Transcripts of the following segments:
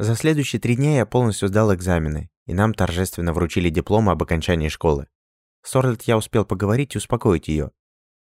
За следующие три дня я полностью сдал экзамены, и нам торжественно вручили дипломы об окончании школы. С Орлет я успел поговорить и успокоить ее.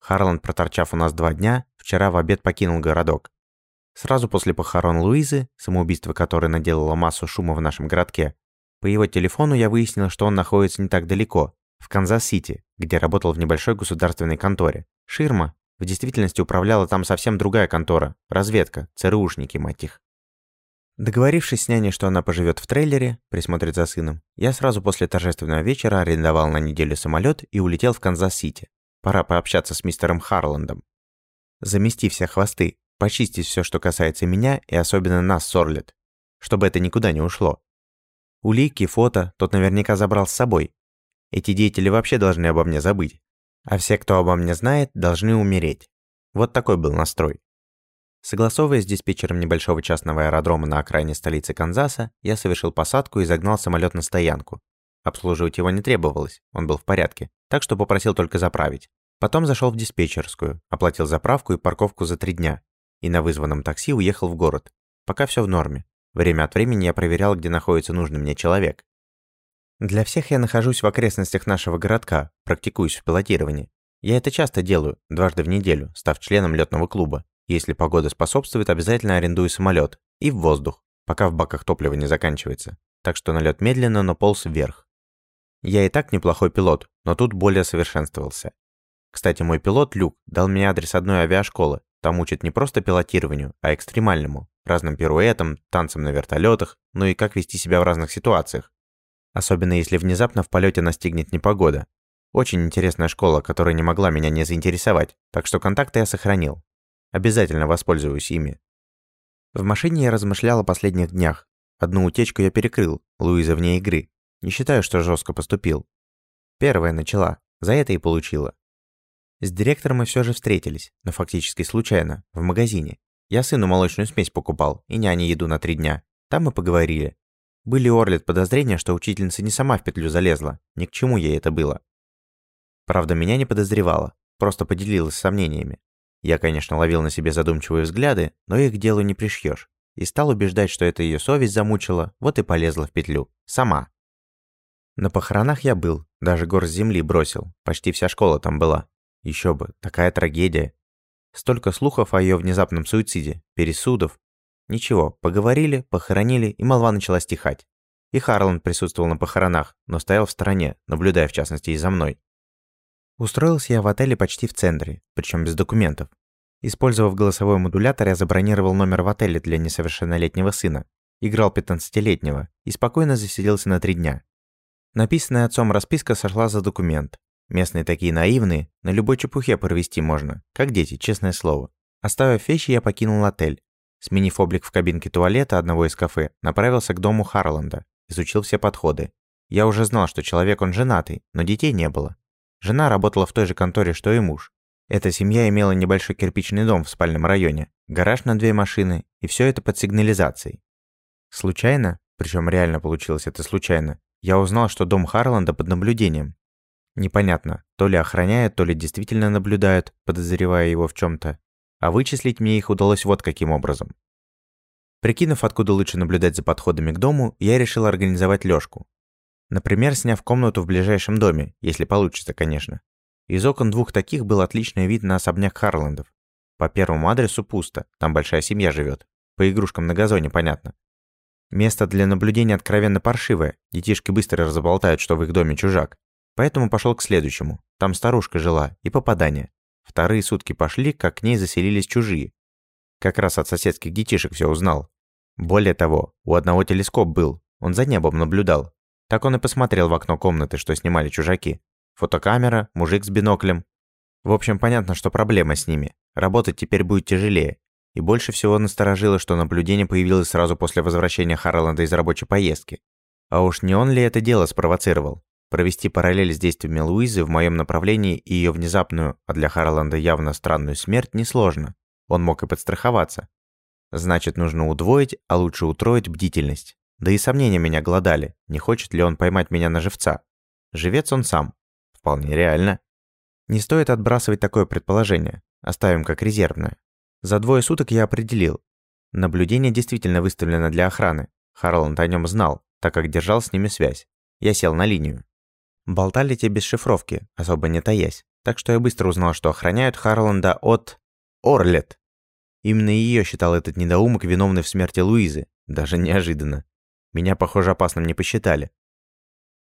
Харланд, проторчав у нас два дня, вчера в обед покинул городок. Сразу после похорон Луизы, самоубийство которой наделало массу шума в нашем городке, по его телефону я выяснил, что он находится не так далеко, в Канзас-Сити, где работал в небольшой государственной конторе. Ширма в действительности управляла там совсем другая контора, разведка, ЦРУшники, мать их. Договорившись с няней, что она поживет в трейлере, присмотрит за сыном, я сразу после торжественного вечера арендовал на неделю самолет и улетел в Канзас-Сити. Пора пообщаться с мистером Харландом. Замести все хвосты, почистить все, что касается меня и особенно нас с Орлет, чтобы это никуда не ушло. Улики, фото тот наверняка забрал с собой. Эти деятели вообще должны обо мне забыть. А все, кто обо мне знает, должны умереть. Вот такой был настрой. Согласовывая с диспетчером небольшого частного аэродрома на окраине столицы Канзаса, я совершил посадку и загнал самолет на стоянку. Обслуживать его не требовалось, он был в порядке, так что попросил только заправить. Потом зашел в диспетчерскую, оплатил заправку и парковку за три дня. И на вызванном такси уехал в город. Пока все в норме. Время от времени я проверял, где находится нужный мне человек. Для всех я нахожусь в окрестностях нашего городка, практикуюсь в пилотировании. Я это часто делаю, дважды в неделю, став членом летного клуба. Если погода способствует, обязательно арендую самолет и в воздух, пока в баках топлива не заканчивается. Так что налет медленно, но полз вверх. Я и так неплохой пилот, но тут более совершенствовался. Кстати, мой пилот, Люк, дал мне адрес одной авиашколы. Там учат не просто пилотированию, а экстремальному, разным пируэтам, танцам на вертолетах, ну и как вести себя в разных ситуациях. Особенно если внезапно в полете настигнет непогода. Очень интересная школа, которая не могла меня не заинтересовать, так что контакты я сохранил. Обязательно воспользуюсь ими. В машине я размышлял о последних днях. Одну утечку я перекрыл, Луиза вне игры. Не считаю, что жестко поступил. Первая начала, за это и получила. С директором мы все же встретились, но фактически случайно, в магазине. Я сыну молочную смесь покупал и няне еду на три дня. Там мы поговорили. Были у подозрения, что учительница не сама в петлю залезла, ни к чему ей это было. Правда, меня не подозревала, просто поделилась сомнениями. Я, конечно, ловил на себе задумчивые взгляды, но их к делу не пришьешь. И стал убеждать, что это ее совесть замучила, вот и полезла в петлю. Сама. На похоронах я был, даже горсть земли бросил, почти вся школа там была. Еще бы, такая трагедия. Столько слухов о ее внезапном суициде, пересудов. Ничего, поговорили, похоронили, и молва начала стихать. И Харланд присутствовал на похоронах, но стоял в стороне, наблюдая в частности и за мной. Устроился я в отеле почти в центре, причем без документов. Использовав голосовой модулятор, я забронировал номер в отеле для несовершеннолетнего сына, играл 15-летнего и спокойно засиделся на три дня. Написанная отцом расписка сошла за документ. Местные такие наивные, на любой чепухе провести можно, как дети, честное слово. Оставив вещи, я покинул отель. Сменив облик в кабинке туалета одного из кафе, направился к дому Харланда, изучил все подходы. Я уже знал, что человек он женатый, но детей не было. Жена работала в той же конторе, что и муж. Эта семья имела небольшой кирпичный дом в спальном районе, гараж на две машины, и все это под сигнализацией. Случайно, причем реально получилось это случайно, я узнал, что дом Харланда под наблюдением. Непонятно, то ли охраняют, то ли действительно наблюдают, подозревая его в чем то А вычислить мне их удалось вот каким образом. Прикинув, откуда лучше наблюдать за подходами к дому, я решил организовать лёжку. Например, сняв комнату в ближайшем доме, если получится, конечно. Из окон двух таких был отличный вид на особняк Харландов. По первому адресу пусто, там большая семья живет. По игрушкам на газоне, понятно. Место для наблюдения откровенно паршивое, детишки быстро разболтают, что в их доме чужак. Поэтому пошел к следующему. Там старушка жила, и попадание. Вторые сутки пошли, как к ней заселились чужие. Как раз от соседских детишек все узнал. Более того, у одного телескоп был, он за небом наблюдал. Так он и посмотрел в окно комнаты, что снимали чужаки. Фотокамера, мужик с биноклем. В общем, понятно, что проблема с ними. Работать теперь будет тяжелее. И больше всего насторожило, что наблюдение появилось сразу после возвращения Харланда из рабочей поездки. А уж не он ли это дело спровоцировал? Провести параллель с действиями Луизы в моем направлении и ее внезапную, а для Харланда явно странную смерть несложно. Он мог и подстраховаться. Значит, нужно удвоить, а лучше утроить бдительность. Да и сомнения меня голодали, не хочет ли он поймать меня на живца. Живец он сам. Вполне реально. Не стоит отбрасывать такое предположение. Оставим как резервное. За двое суток я определил. Наблюдение действительно выставлено для охраны. Харланд о нем знал, так как держал с ними связь. Я сел на линию. Болтали те без шифровки, особо не таясь, так что я быстро узнал, что охраняют Харланда от... Орлет. Именно ее считал этот недоумок виновный в смерти Луизы. Даже неожиданно. Меня, похоже, опасным не посчитали.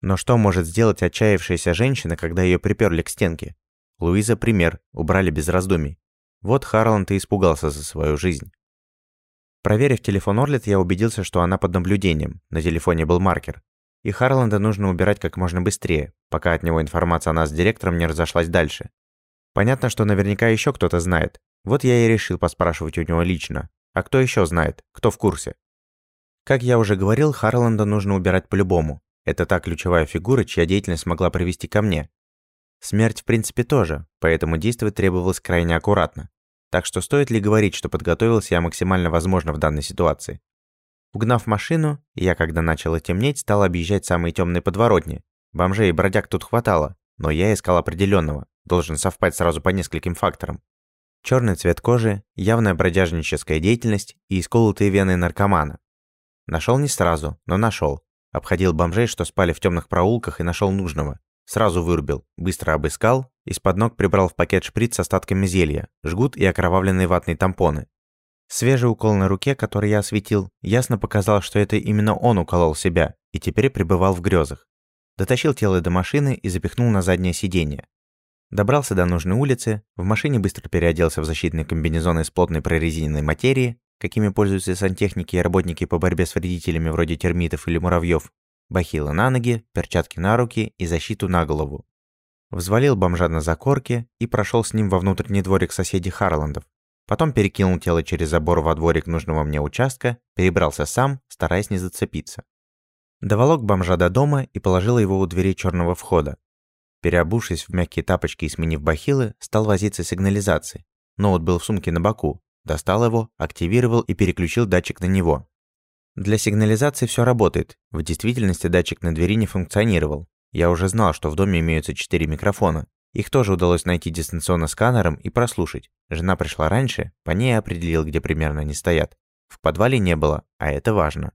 Но что может сделать отчаявшаяся женщина, когда ее приперли к стенке? Луиза пример, убрали без раздумий. Вот Харланд и испугался за свою жизнь. Проверив телефон Орлет, я убедился, что она под наблюдением. На телефоне был маркер. И Харланда нужно убирать как можно быстрее, пока от него информация о нас с директором не разошлась дальше. Понятно, что наверняка еще кто-то знает. Вот я и решил поспрашивать у него лично. А кто еще знает? Кто в курсе? Как я уже говорил, Харланда нужно убирать по-любому. Это та ключевая фигура, чья деятельность могла привести ко мне. Смерть в принципе тоже, поэтому действовать требовалось крайне аккуратно. Так что стоит ли говорить, что подготовился я максимально возможно в данной ситуации? Угнав машину, я, когда начало темнеть, стал объезжать самые темные подворотни. Бомжей и бродяг тут хватало, но я искал определенного, должен совпасть сразу по нескольким факторам. Черный цвет кожи, явная бродяжническая деятельность и исколотые вены наркомана. Нашел не сразу, но нашел. Обходил бомжей, что спали в темных проулках, и нашел нужного. Сразу вырубил, быстро обыскал, из-под ног прибрал в пакет шприц с остатками зелья, жгут и окровавленные ватные тампоны. Свежий укол на руке, который я осветил, ясно показал, что это именно он уколол себя и теперь пребывал в грезах. Дотащил тело до машины и запихнул на заднее сиденье. Добрался до нужной улицы, в машине быстро переоделся в защитный комбинезон из плотной прорезиненной материи, какими пользуются сантехники и работники по борьбе с вредителями вроде термитов или муравьев, бахилы на ноги, перчатки на руки и защиту на голову. Взвалил бомжа на закорке и прошел с ним во внутренний дворик соседей Харландов. Потом перекинул тело через забор во дворик нужного мне участка, перебрался сам, стараясь не зацепиться. Доволок бомжа до дома и положил его у двери черного входа. Переобувшись в мягкие тапочки и сменив бахилы, стал возиться с сигнализацией. Ноут был в сумке на боку. Достал его, активировал и переключил датчик на него. Для сигнализации все работает. В действительности датчик на двери не функционировал. Я уже знал, что в доме имеются четыре микрофона. Их тоже удалось найти дистанционно сканером и прослушать. Жена пришла раньше, по ней определил, где примерно они стоят. В подвале не было, а это важно.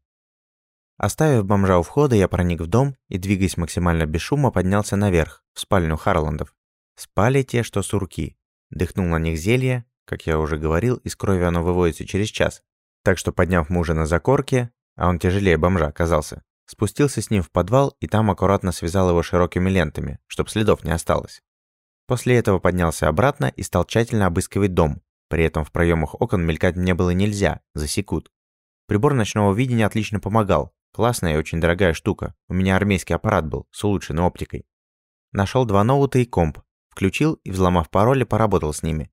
Оставив бомжа у входа, я проник в дом и, двигаясь максимально без шума, поднялся наверх, в спальню Харландов. Спали те, что сурки. Дыхнул на них зелье, как я уже говорил, из крови оно выводится через час. Так что, подняв мужа на закорке, а он тяжелее бомжа оказался, спустился с ним в подвал и там аккуратно связал его широкими лентами, чтобы следов не осталось. После этого поднялся обратно и стал тщательно обыскивать дом. При этом в проемах окон мелькать мне было нельзя, засекут. Прибор ночного видения отлично помогал. Классная и очень дорогая штука. У меня армейский аппарат был, с улучшенной оптикой. Нашел два ноута и комп. Включил и, взломав пароли, поработал с ними.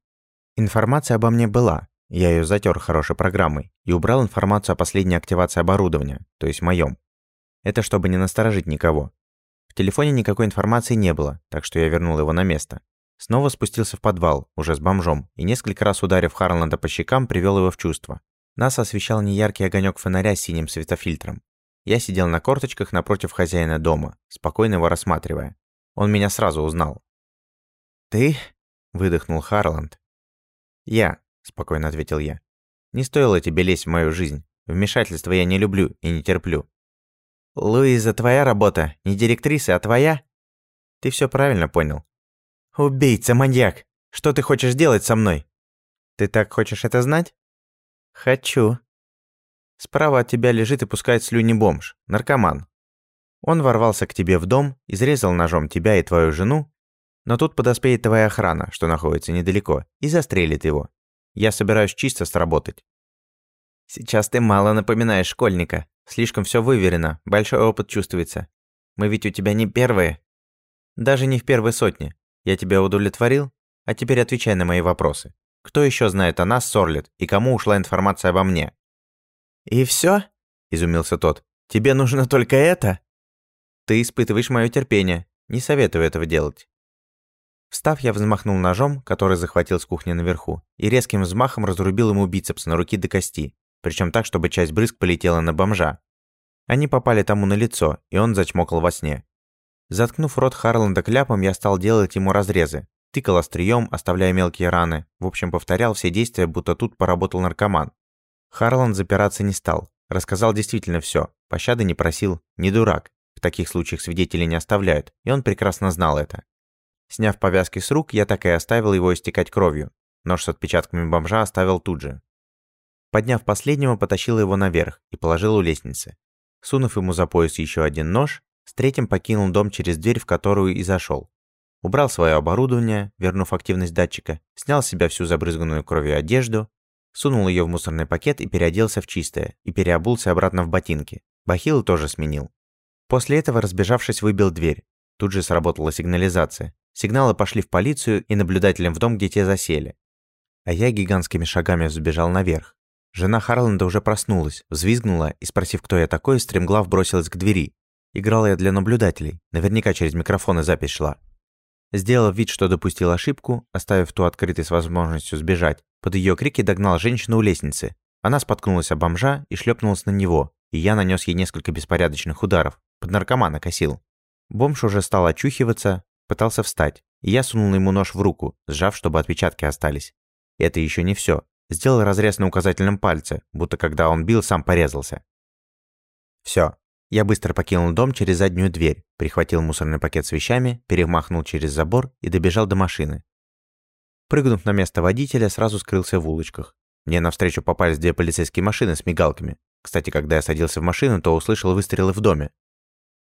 Информация обо мне была, я ее затер хорошей программой и убрал информацию о последней активации оборудования, то есть моем. Это чтобы не насторожить никого. В телефоне никакой информации не было, так что я вернул его на место. Снова спустился в подвал, уже с бомжом, и несколько раз ударив Харланда по щекам, привел его в чувство. Нас освещал неяркий огонек фонаря с синим светофильтром. Я сидел на корточках напротив хозяина дома, спокойно его рассматривая. Он меня сразу узнал. «Ты?» – выдохнул Харланд. «Я», спокойно ответил я. Не стоило тебе лезть в мою жизнь. Вмешательства я не люблю и не терплю. Луиза, твоя работа, не директриса, а твоя? Ты все правильно понял. Убийца, маньяк. Что ты хочешь делать со мной? Ты так хочешь это знать? Хочу. Справа от тебя лежит и пускает слюни бомж, наркоман. Он ворвался к тебе в дом, изрезал ножом тебя и твою жену, но тут подоспеет твоя охрана, что находится недалеко, и застрелит его. Я собираюсь чисто сработать. Сейчас ты мало напоминаешь школьника. Слишком все выверено, большой опыт чувствуется. Мы ведь у тебя не первые. Даже не в первой сотне. Я тебя удовлетворил? А теперь отвечай на мои вопросы. Кто еще знает о нас, Сорлет, и кому ушла информация обо мне? И все? изумился тот. Тебе нужно только это? Ты испытываешь мое терпение. Не советую этого делать. Встав, я взмахнул ножом, который захватил с кухни наверху, и резким взмахом разрубил ему бицепс на руки до кости, причем так, чтобы часть брызг полетела на бомжа. Они попали тому на лицо, и он зачмокал во сне. Заткнув рот Харланда кляпом, я стал делать ему разрезы, тыкал острием, оставляя мелкие раны, в общем, повторял все действия, будто тут поработал наркоман. Харланд запираться не стал, Рассказал действительно все, пощады не просил, не дурак. В таких случаях свидетелей не оставляют, и он прекрасно знал это. Сняв повязки с рук, я так и оставил его истекать кровью. Нож с отпечатками бомжа оставил тут же. Подняв последнего, потащил его наверх и положил у лестницы. Сунув ему за пояс еще один нож, с третьим покинул дом через дверь, в которую и зашел. Убрал свое оборудование, вернув активность датчика, снял с себя всю забрызганную кровью одежду, сунул ее в мусорный пакет и переоделся в чистое, и переобулся обратно в ботинки. Бахилы тоже сменил. После этого, разбежавшись, выбил дверь. Тут же сработала сигнализация. Сигналы пошли в полицию и наблюдателям в дом, где те засели. А я гигантскими шагами взбежал наверх. Жена Харланда уже проснулась, взвизгнула и, спросив, кто я такой, стремглав бросилась к двери. Играл я для наблюдателей, наверняка через микрофон и запись шла. Сделав вид, что допустил ошибку, оставив ту открытой с возможностью сбежать, под ее крики догнал женщину у лестницы. Она споткнулась о бомжа и шлепнулась на него, и я нанес ей несколько беспорядочных ударов, под наркомана косил. Бомж уже стал очухиваться, пытался встать, и я сунул ему нож в руку, сжав, чтобы отпечатки остались. Это еще не все. Сделал разрез на указательном пальце, будто когда он бил, сам порезался. Все, я быстро покинул дом через заднюю дверь, прихватил мусорный пакет с вещами, перемахнул через забор и добежал до машины. Прыгнув на место водителя, сразу скрылся в улочках. Мне навстречу попались две полицейские машины с мигалками. Кстати, когда я садился в машину, то услышал выстрелы в доме.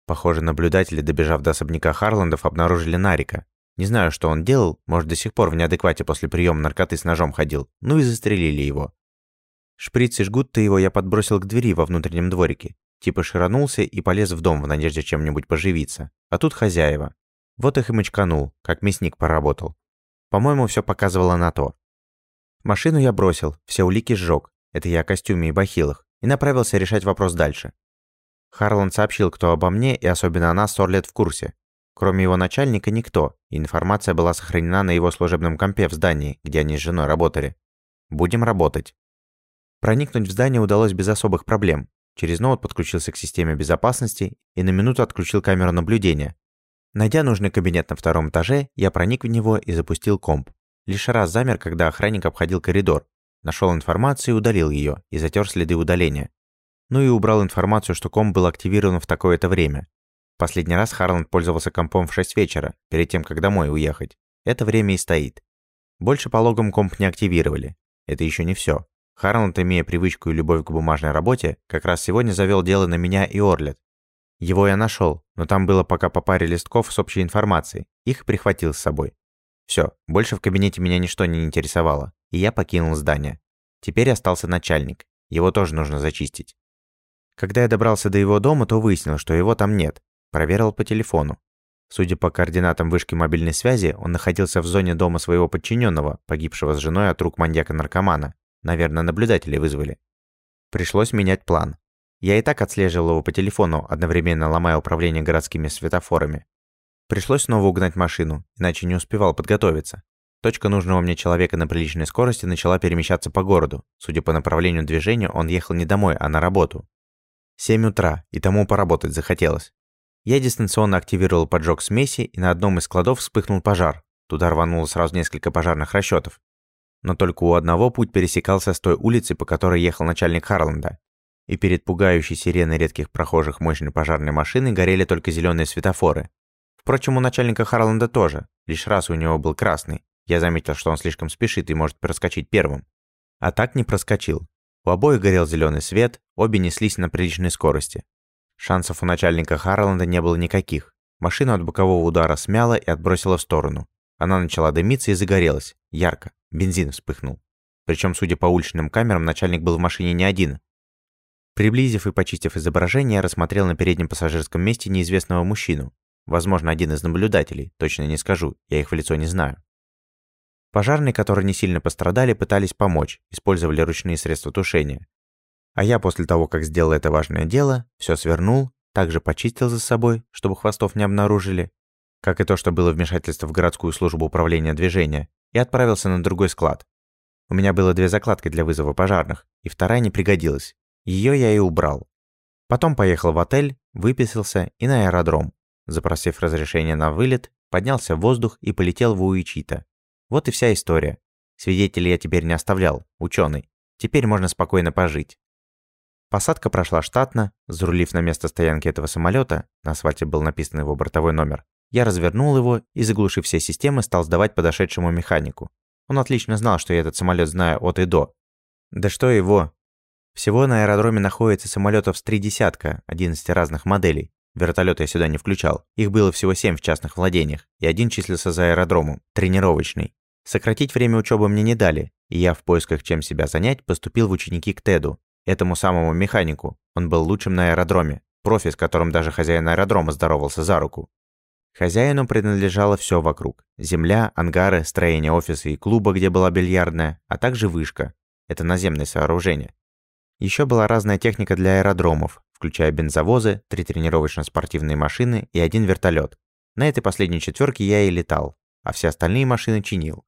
Похоже, наблюдатели, добежав до особняка Харландов, обнаружили Нарика. Не знаю, что он делал, может, до сих пор в неадеквате после приема наркоты с ножом ходил, ну и застрелили его. Шприц и жгут-то его я подбросил к двери во внутреннем дворике, Типа широнулся и полез в дом в надежде чем-нибудь поживиться. А тут хозяева. Вот их и мочканул, как мясник поработал. По-моему, все показывало на то. Машину я бросил, все улики сжег. Это я о костюме и бахилах. И направился решать вопрос дальше. Харланд сообщил, кто обо мне, и особенно она с Орлет в курсе. Кроме его начальника никто, информация была сохранена на его служебном компе в здании, где они с женой работали. Будем работать. Проникнуть в здание удалось без особых проблем. Через ноут подключился к системе безопасности и на минуту отключил камеру наблюдения. Найдя нужный кабинет на втором этаже, я проник в него и запустил комп. Лишь раз замер, когда охранник обходил коридор. Нашел информацию и удалил ее, и затер следы удаления. Ну и убрал информацию, что комп был активирован в такое-то время. Последний раз Харланд пользовался компом в 6 вечера, перед тем, как домой уехать. Это время и стоит. Больше по логам комп не активировали. Это еще не все. Харланд, имея привычку и любовь к бумажной работе, как раз сегодня завел дело на меня и Орлет. Его я нашел, но там было пока по паре листков с общей информацией. Их прихватил с собой. Все, больше в кабинете меня ничто не интересовало, и я покинул здание. Теперь остался начальник. Его тоже нужно зачистить. Когда я добрался до его дома, то выяснил, что его там нет. Проверил по телефону. Судя по координатам вышки мобильной связи, он находился в зоне дома своего подчиненного, погибшего с женой от рук маньяка-наркомана. Наверное, наблюдатели вызвали. Пришлось менять план. Я и так отслеживал его по телефону, одновременно ломая управление городскими светофорами. Пришлось снова угнать машину, иначе не успевал подготовиться. Точка нужного мне человека на приличной скорости начала перемещаться по городу. Судя по направлению движения, он ехал не домой, а на работу. 7 утра, и тому поработать захотелось. Я дистанционно активировал поджог смеси, и на одном из складов вспыхнул пожар. Туда рвануло сразу несколько пожарных расчетов но только у одного путь пересекался с той улицы, по которой ехал начальник Харланда. И перед пугающей сиреной редких прохожих мощной пожарной машины горели только зеленые светофоры. Впрочем, у начальника Харланда тоже, лишь раз у него был красный. Я заметил, что он слишком спешит и может проскочить первым. А так не проскочил. У обоих горел зеленый свет, обе неслись на приличной скорости. Шансов у начальника Харланда не было никаких. Машину от бокового удара смяло и отбросило в сторону. Она начала дымиться и загорелась. Ярко. Бензин вспыхнул. Причем, судя по уличным камерам, начальник был в машине не один. Приблизив и почистив изображение, рассмотрел на переднем пассажирском месте неизвестного мужчину. Возможно, один из наблюдателей, точно не скажу, я их в лицо не знаю. Пожарные, которые не сильно пострадали, пытались помочь, использовали ручные средства тушения. А я после того, как сделал это важное дело, все свернул, также почистил за собой, чтобы хвостов не обнаружили, как и то, что было вмешательство в городскую службу управления движения, и отправился на другой склад. У меня было две закладки для вызова пожарных, и вторая не пригодилась. Ее я и убрал. Потом поехал в отель, выписался и на аэродром. Запросив разрешение на вылет, поднялся в воздух и полетел в Уичита. Вот и вся история. Свидетелей я теперь не оставлял, ученый. Теперь можно спокойно пожить. Посадка прошла штатно, зарулив на место стоянки этого самолета, на асфальте был написан его бортовой номер, я развернул его и, заглушив все системы, стал сдавать подошедшему механику. Он отлично знал, что я этот самолет знаю от и до. Да что его. Всего на аэродроме находится самолетов с три десятка, 11 разных моделей. Вертолеты я сюда не включал. Их было всего семь в частных владениях, и один числился за аэродромом, тренировочный. Сократить время учебы мне не дали, и я в поисках чем себя занять поступил в ученики к Теду, этому самому механику. Он был лучшим на аэродроме, профи, с которым даже хозяин аэродрома здоровался за руку. Хозяину принадлежало все вокруг. Земля, ангары, строение офиса и клуба, где была бильярдная, а также вышка. Это наземное сооружение. Еще была разная техника для аэродромов, включая бензовозы, три тренировочно-спортивные машины и один вертолет. На этой последней четверке я и летал, а все остальные машины чинил.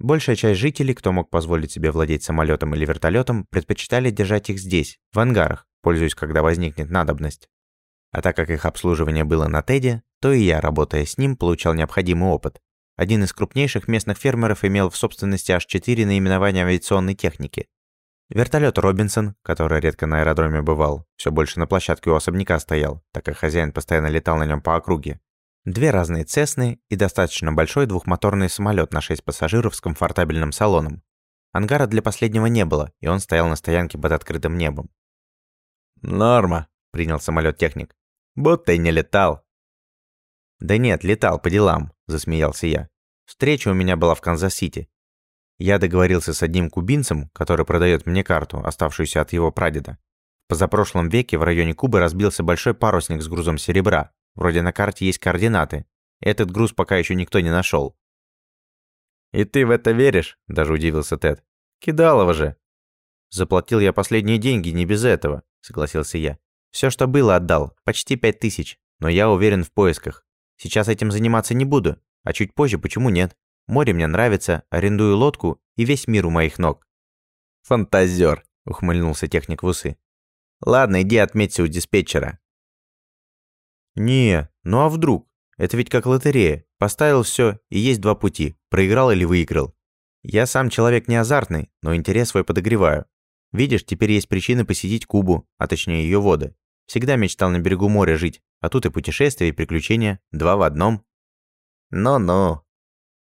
Большая часть жителей, кто мог позволить себе владеть самолетом или вертолетом, предпочитали держать их здесь, в ангарах, пользуясь, когда возникнет надобность. А так как их обслуживание было на Теде, то и я, работая с ним, получал необходимый опыт. Один из крупнейших местных фермеров имел в собственности аж четыре наименования авиационной техники. Вертолет Робинсон, который редко на аэродроме бывал, все больше на площадке у особняка стоял, так как хозяин постоянно летал на нем по округе. Две разные Цесны и достаточно большой двухмоторный самолет на 6 пассажиров с комфортабельным салоном. Ангара для последнего не было, и он стоял на стоянке под открытым небом. «Норма», — принял самолет техник. Будто и не летал. Да нет, летал по делам, засмеялся я. Встреча у меня была в Канзас-Сити. Я договорился с одним кубинцем, который продает мне карту, оставшуюся от его прадеда. В позапрошлом веке в районе Кубы разбился большой парусник с грузом серебра. Вроде на карте есть координаты. Этот груз пока еще никто не нашел. «И ты в это веришь?» – даже удивился Тед. «Кидалово же!» «Заплатил я последние деньги не без этого», – согласился я. Все, что было, отдал, почти пять тысяч, но я уверен в поисках. Сейчас этим заниматься не буду, а чуть позже почему нет? Море мне нравится, арендую лодку и весь мир у моих ног. Фантазер, ухмыльнулся техник в усы. Ладно, иди отметься у диспетчера. Не, ну а вдруг? Это ведь как лотерея. Поставил все и есть два пути, проиграл или выиграл. Я сам человек не азартный, но интерес свой подогреваю. Видишь, теперь есть причины посетить Кубу, а точнее ее воды. Всегда мечтал на берегу моря жить, а тут и путешествия, и приключения, два в одном. Ну-ну.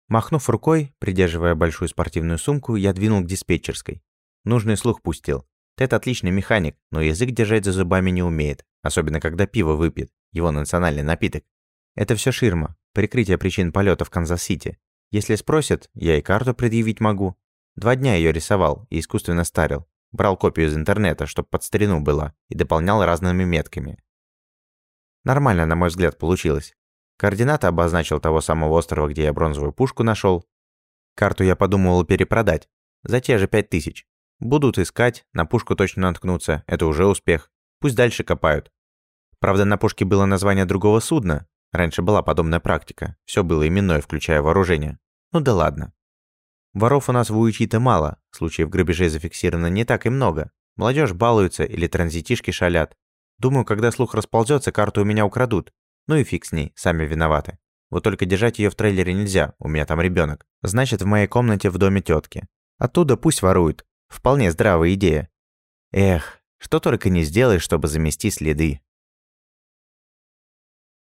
Махнув рукой, придерживая большую спортивную сумку, я двинул к диспетчерской. Нужный слух пустил. Тед отличный механик, но язык держать за зубами не умеет, особенно когда пиво выпьет, его национальный напиток. Это все ширма, прикрытие причин полета в Канзас-Сити. Если спросят, я и карту предъявить могу. Два дня ее рисовал и искусственно старил. Брал копию из интернета, чтоб под старину была, и дополнял разными метками. Нормально, на мой взгляд, получилось. Координаты обозначил того самого острова, где я бронзовую пушку нашел. Карту я подумывал перепродать. За те же пять тысяч. Будут искать, на пушку точно наткнутся, это уже успех. Пусть дальше копают. Правда, на пушке было название другого судна. Раньше была подобная практика. Все было именное, включая вооружение. Ну да ладно. Воров у нас в Уичите мало, случаев грабежей зафиксировано не так и много. Молодежь балуется или транзитишки шалят. Думаю, когда слух расползется, карту у меня украдут. Ну и фиг с ней, сами виноваты. Вот только держать ее в трейлере нельзя, у меня там ребенок. Значит, в моей комнате в доме тетки. Оттуда пусть воруют. Вполне здравая идея. Эх, что только не сделаешь, чтобы замести следы.